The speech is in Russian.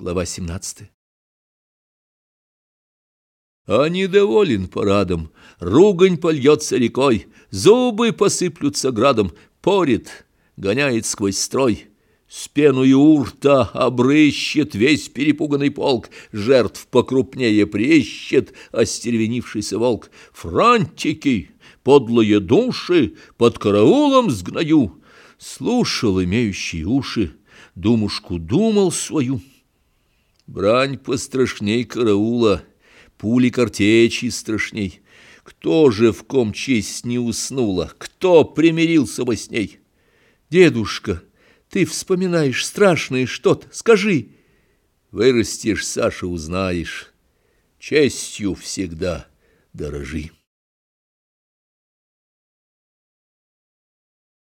Глава 17. А недоволен парадом, ругань польется рекой, Зубы посыплются градом, порит, гоняет сквозь строй. С пеною урта обрыщет весь перепуганный полк, Жертв покрупнее приищет остервенившийся волк. Франтики, подлые души, под караулом сгною, Слушал имеющий уши, думушку думал свою. Брань пострашней караула, пули картечи страшней. Кто же в ком честь не уснула, кто примирился во с ней? Дедушка, ты вспоминаешь страшное что-то, скажи. Вырастешь, Саша, узнаешь. Честью всегда дорожи.